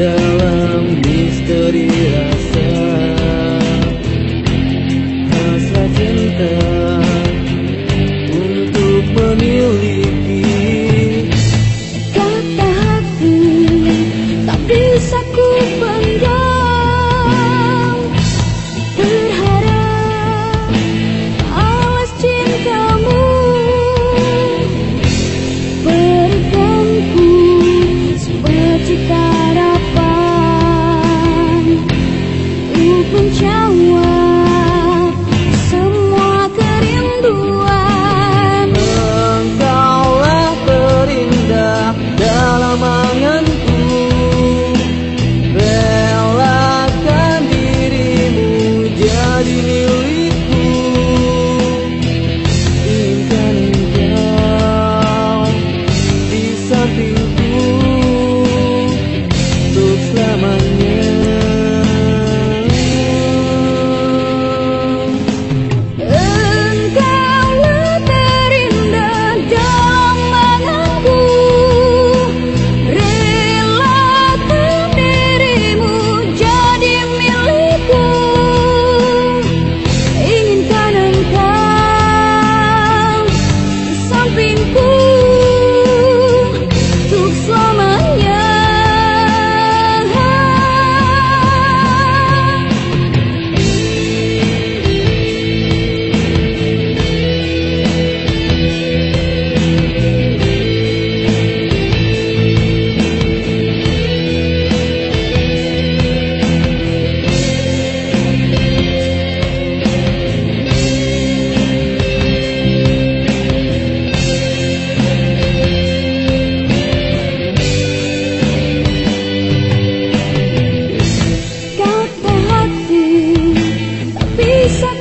Yeah. Lisa.